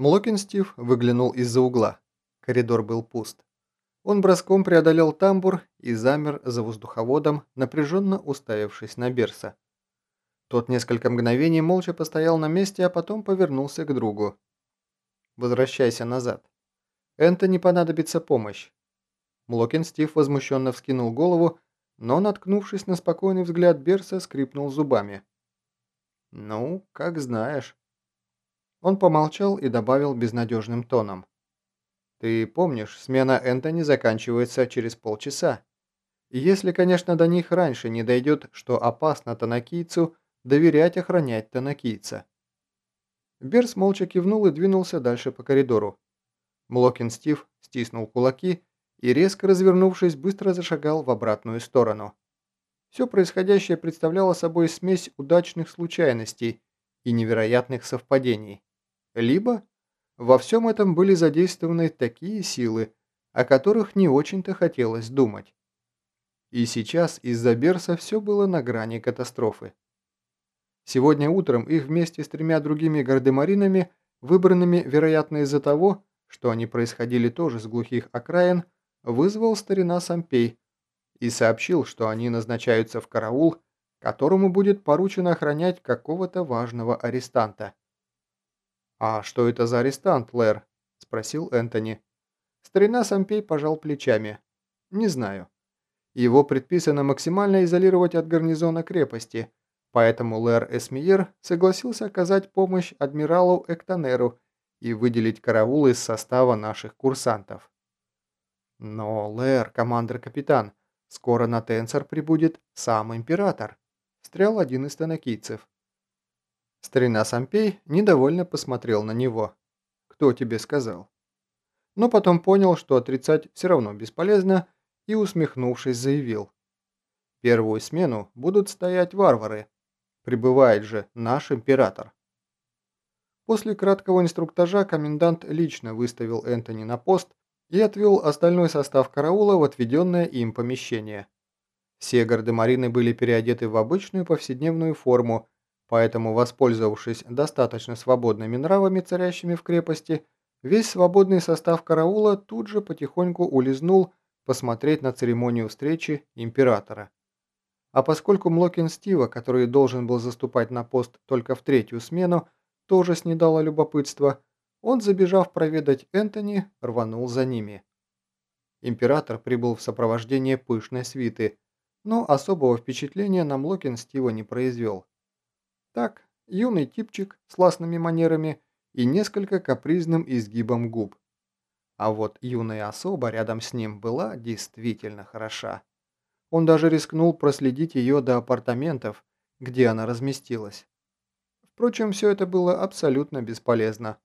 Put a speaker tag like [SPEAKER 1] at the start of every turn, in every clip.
[SPEAKER 1] Млокин Стив выглянул из-за угла. Коридор был пуст. Он броском преодолел тамбур и замер за воздуховодом, напряженно уставившись на Берса. Тот несколько мгновений молча постоял на месте, а потом повернулся к другу. «Возвращайся назад. Энтони понадобится помощь». Млокин Стив возмущенно вскинул голову, но, наткнувшись на спокойный взгляд Берса, скрипнул зубами. «Ну, как знаешь». Он помолчал и добавил безнадежным тоном. «Ты помнишь, смена Энтони заканчивается через полчаса. Если, конечно, до них раньше не дойдет, что опасно танакийцу доверять охранять танакийца». Берс молча кивнул и двинулся дальше по коридору. Млокин Стив стиснул кулаки и, резко развернувшись, быстро зашагал в обратную сторону. Все происходящее представляло собой смесь удачных случайностей и невероятных совпадений. Либо во всем этом были задействованы такие силы, о которых не очень-то хотелось думать. И сейчас из-за Берса все было на грани катастрофы. Сегодня утром их вместе с тремя другими гардемаринами, выбранными, вероятно, из-за того, что они происходили тоже с глухих окраин, вызвал старина Сампей и сообщил, что они назначаются в караул, которому будет поручено охранять какого-то важного арестанта. «А что это за арестант, Лэр?» – спросил Энтони. Старина Сампей пожал плечами. «Не знаю. Его предписано максимально изолировать от гарнизона крепости, поэтому Лэр Эсмиер согласился оказать помощь адмиралу Эктонеру и выделить караул из состава наших курсантов. «Но, Лэр, командир-капитан, скоро на Тенсор прибудет сам император», – встрял один из танакийцев. Старина Сампей недовольно посмотрел на него. «Кто тебе сказал?» Но потом понял, что отрицать все равно бесполезно, и, усмехнувшись, заявил. «Первую смену будут стоять варвары. Прибывает же наш император». После краткого инструктажа комендант лично выставил Энтони на пост и отвел остальной состав караула в отведенное им помещение. Все гардемарины были переодеты в обычную повседневную форму, поэтому, воспользовавшись достаточно свободными нравами, царящими в крепости, весь свободный состав караула тут же потихоньку улизнул посмотреть на церемонию встречи императора. А поскольку Млокин Стива, который должен был заступать на пост только в третью смену, тоже снедало любопытство, он, забежав проведать Энтони, рванул за ними. Император прибыл в сопровождении пышной свиты, но особого впечатления на Млокин Стива не произвел. Так, юный типчик с ласными манерами и несколько капризным изгибом губ. А вот юная особа рядом с ним была действительно хороша. Он даже рискнул проследить ее до апартаментов, где она разместилась. Впрочем, все это было абсолютно бесполезно.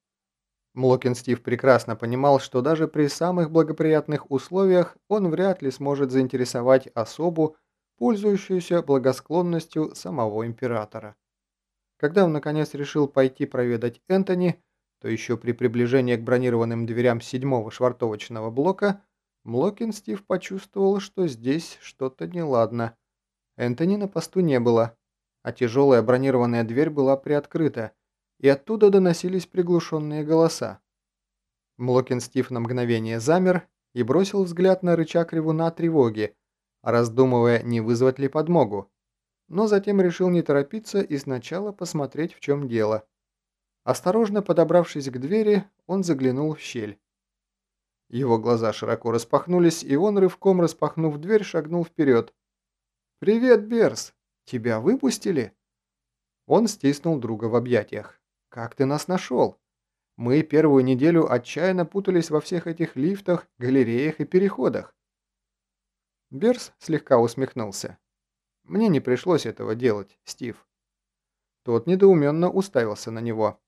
[SPEAKER 1] Млокин Стив прекрасно понимал, что даже при самых благоприятных условиях он вряд ли сможет заинтересовать особу, пользующуюся благосклонностью самого императора. Когда он наконец решил пойти проведать Энтони, то еще при приближении к бронированным дверям седьмого швартовочного блока Млокин Стив почувствовал, что здесь что-то неладно. Энтони на посту не было, а тяжелая бронированная дверь была приоткрыта, и оттуда доносились приглушенные голоса. Млокин Стив на мгновение замер и бросил взгляд на рычаг ревуна тревоги, раздумывая, не вызвать ли подмогу. Но затем решил не торопиться и сначала посмотреть, в чем дело. Осторожно подобравшись к двери, он заглянул в щель. Его глаза широко распахнулись, и он, рывком распахнув дверь, шагнул вперед. «Привет, Берс! Тебя выпустили?» Он стиснул друга в объятиях. «Как ты нас нашел? Мы первую неделю отчаянно путались во всех этих лифтах, галереях и переходах». Берс слегка усмехнулся. «Мне не пришлось этого делать, Стив». Тот недоуменно уставился на него.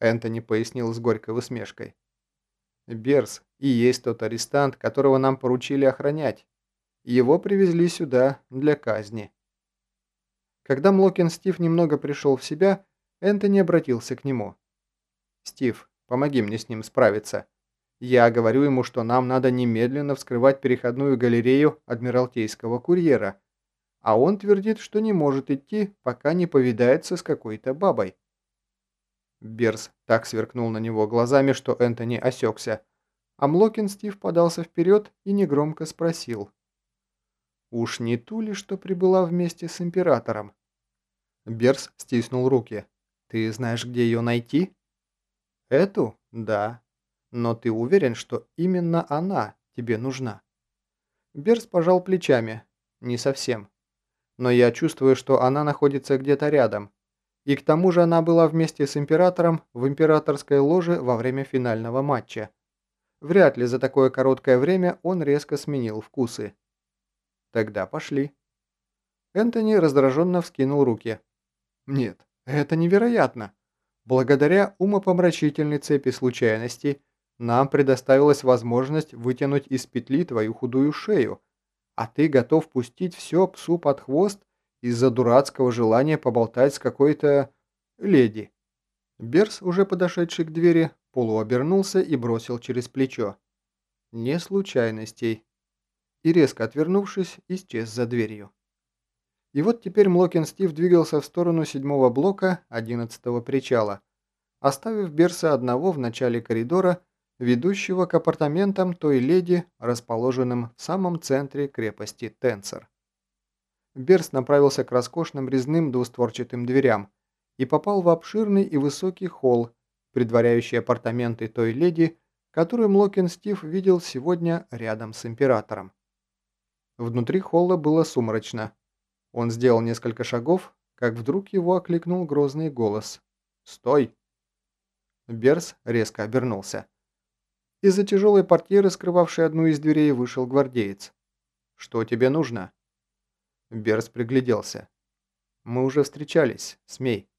[SPEAKER 1] Энтони пояснил с горькой усмешкой. «Берс и есть тот арестант, которого нам поручили охранять. Его привезли сюда для казни». Когда Млокин Стив немного пришел в себя, Энтони обратился к нему. «Стив, помоги мне с ним справиться. Я говорю ему, что нам надо немедленно вскрывать переходную галерею Адмиралтейского курьера, а он твердит, что не может идти, пока не повидается с какой-то бабой». Берс так сверкнул на него глазами, что Энтони осекся, а Млокин Стив подался вперед и негромко спросил. «Уж не ту ли, что прибыла вместе с императором?» Берс стиснул руки. «Ты знаешь, где ее найти?» «Эту? Да. Но ты уверен, что именно она тебе нужна?» Берс пожал плечами. «Не совсем. Но я чувствую, что она находится где-то рядом. И к тому же она была вместе с императором в императорской ложе во время финального матча. Вряд ли за такое короткое время он резко сменил вкусы. Тогда пошли. Энтони раздраженно вскинул руки. Нет, это невероятно. Благодаря умопомрачительной цепи случайностей нам предоставилась возможность вытянуть из петли твою худую шею, а ты готов пустить все псу под хвост из-за дурацкого желания поболтать с какой-то... леди. Берс, уже подошедший к двери, полуобернулся и бросил через плечо. Не случайностей. И резко отвернувшись, исчез за дверью. И вот теперь Млокин Стив двигался в сторону седьмого блока одиннадцатого причала, оставив Берса одного в начале коридора, ведущего к апартаментам той леди, расположенным в самом центре крепости Тенсор. Берс направился к роскошным резным двустворчатым дверям и попал в обширный и высокий холл, предваряющий апартаменты той леди, которую Млокин Стив видел сегодня рядом с императором. Внутри холла было сумрачно. Он сделал несколько шагов, как вдруг его окликнул грозный голос. «Стой!» Берс резко обернулся. Из-за тяжелой портьеры, скрывавшей одну из дверей, вышел гвардеец. «Что тебе нужно?» Берс пригляделся. «Мы уже встречались, смей».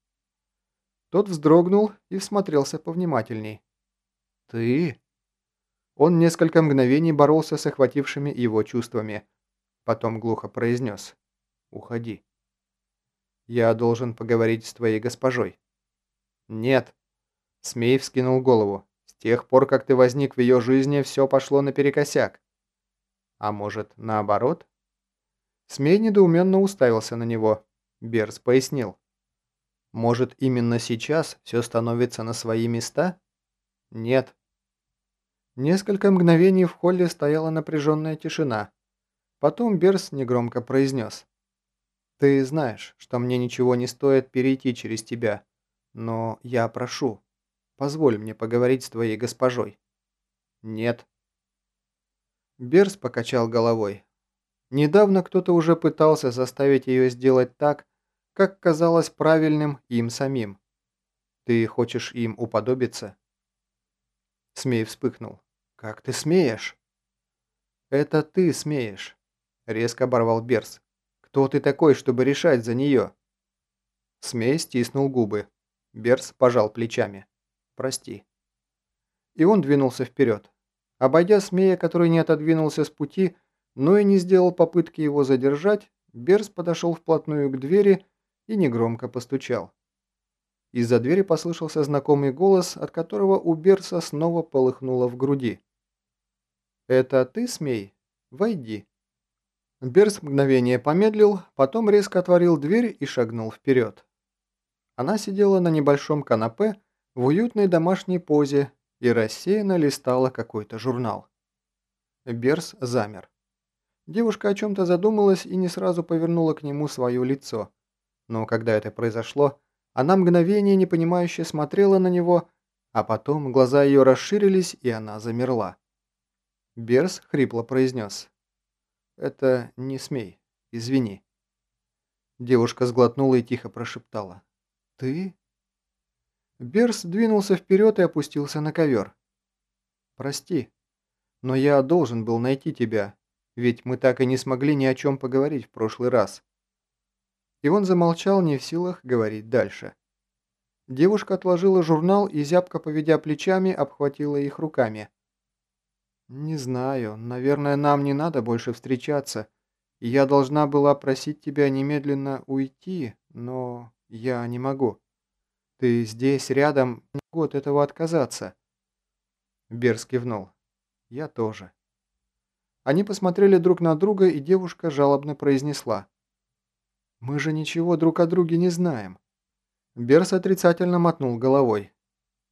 [SPEAKER 1] Тот вздрогнул и всмотрелся повнимательней. «Ты?» Он несколько мгновений боролся с охватившими его чувствами. Потом глухо произнес. «Уходи». «Я должен поговорить с твоей госпожой». «Нет». Смей вскинул голову. «С тех пор, как ты возник в ее жизни, все пошло наперекосяк». «А может, наоборот?» Смей недоуменно уставился на него. Берс пояснил. Может, именно сейчас все становится на свои места? Нет. Несколько мгновений в холле стояла напряженная тишина. Потом Берс негромко произнес. «Ты знаешь, что мне ничего не стоит перейти через тебя, но я прошу, позволь мне поговорить с твоей госпожой». «Нет». Берс покачал головой. Недавно кто-то уже пытался заставить ее сделать так, как казалось правильным им самим. Ты хочешь им уподобиться? Смей вспыхнул. Как ты смеешь? Это ты смеешь, резко оборвал Берс. Кто ты такой, чтобы решать за нее? Смей стиснул губы. Берс пожал плечами. Прости. И он двинулся вперед. Обойдя Смея, который не отодвинулся с пути, но и не сделал попытки его задержать, Берс подошел вплотную к двери и негромко постучал. Из-за двери послышался знакомый голос, от которого у Берса снова полыхнуло в груди. «Это ты, смей? Войди». Берс мгновение помедлил, потом резко отворил дверь и шагнул вперед. Она сидела на небольшом канапе в уютной домашней позе и рассеянно листала какой-то журнал. Берс замер. Девушка о чем-то задумалась и не сразу повернула к нему свое лицо. Но когда это произошло, она мгновение непонимающе смотрела на него, а потом глаза ее расширились, и она замерла. Берс хрипло произнес. «Это не смей. Извини». Девушка сглотнула и тихо прошептала. «Ты?» Берс двинулся вперед и опустился на ковер. «Прости, но я должен был найти тебя, ведь мы так и не смогли ни о чем поговорить в прошлый раз. И он замолчал, не в силах говорить дальше. Девушка отложила журнал и, зябко поведя плечами, обхватила их руками. «Не знаю. Наверное, нам не надо больше встречаться. Я должна была просить тебя немедленно уйти, но я не могу. Ты здесь, рядом, не могу этого отказаться». Берс кивнул. «Я тоже». Они посмотрели друг на друга, и девушка жалобно произнесла. Мы же ничего друг о друге не знаем. Берс отрицательно мотнул головой.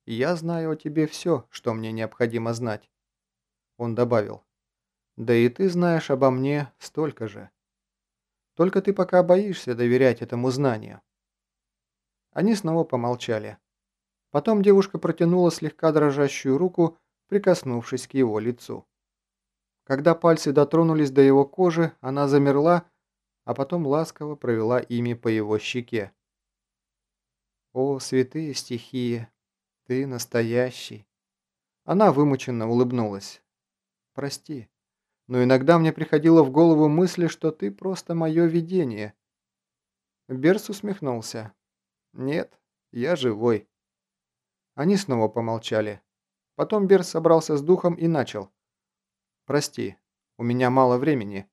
[SPEAKER 1] «Я знаю о тебе все, что мне необходимо знать». Он добавил. «Да и ты знаешь обо мне столько же. Только ты пока боишься доверять этому знанию». Они снова помолчали. Потом девушка протянула слегка дрожащую руку, прикоснувшись к его лицу. Когда пальцы дотронулись до его кожи, она замерла, а потом ласково провела ими по его щеке. «О, святые стихии, ты настоящий!» Она вымученно улыбнулась. «Прости, но иногда мне приходило в голову мысль, что ты просто мое видение». Берс усмехнулся. «Нет, я живой». Они снова помолчали. Потом Берс собрался с духом и начал. «Прости, у меня мало времени».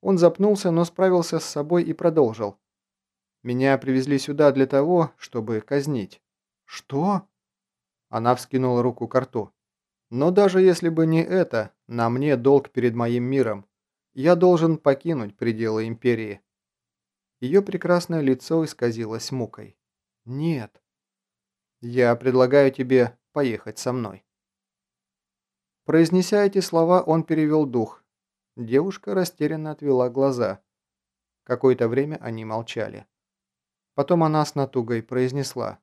[SPEAKER 1] Он запнулся, но справился с собой и продолжил. «Меня привезли сюда для того, чтобы казнить». «Что?» Она вскинула руку к рту. «Но даже если бы не это, на мне долг перед моим миром. Я должен покинуть пределы Империи». Ее прекрасное лицо исказилось мукой. «Нет». «Я предлагаю тебе поехать со мной». Произнеся эти слова, он перевел дух. Девушка растерянно отвела глаза. Какое-то время они молчали. Потом она с натугой произнесла.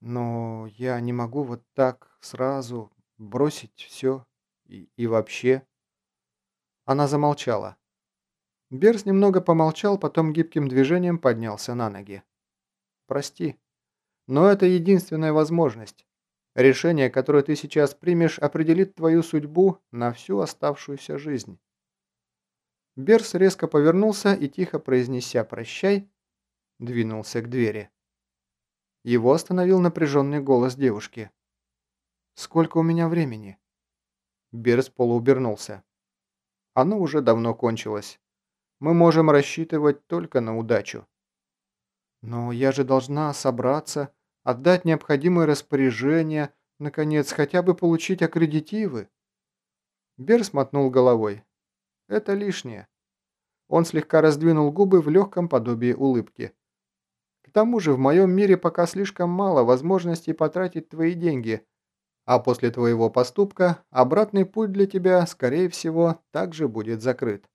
[SPEAKER 1] «Но я не могу вот так сразу бросить все и, и вообще...» Она замолчала. Берс немного помолчал, потом гибким движением поднялся на ноги. «Прости, но это единственная возможность. Решение, которое ты сейчас примешь, определит твою судьбу на всю оставшуюся жизнь». Берс резко повернулся и, тихо произнеся «прощай», двинулся к двери. Его остановил напряженный голос девушки. «Сколько у меня времени?» Берс полуубернулся. «Оно уже давно кончилось. Мы можем рассчитывать только на удачу». «Но я же должна собраться, отдать необходимые распоряжения, наконец, хотя бы получить аккредитивы. Берс мотнул головой. Это лишнее. Он слегка раздвинул губы в легком подобии улыбки. К тому же в моем мире пока слишком мало возможностей потратить твои деньги, а после твоего поступка обратный путь для тебя, скорее всего, также будет закрыт.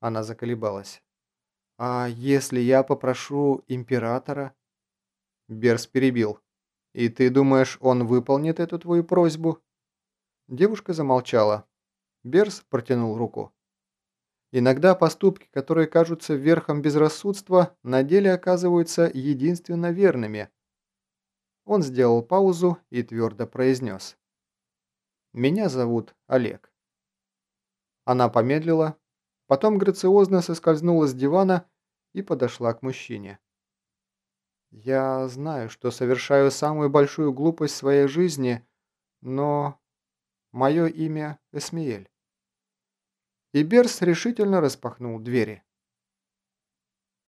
[SPEAKER 1] Она заколебалась. «А если я попрошу императора?» Берс перебил. «И ты думаешь, он выполнит эту твою просьбу?» Девушка замолчала. Берс протянул руку. Иногда поступки, которые кажутся верхом безрассудства, на деле оказываются единственно верными. Он сделал паузу и твердо произнес. «Меня зовут Олег». Она помедлила, потом грациозно соскользнула с дивана и подошла к мужчине. Я знаю, что совершаю самую большую глупость в своей жизни, но мое имя Эсмиэль. И Берс решительно распахнул двери.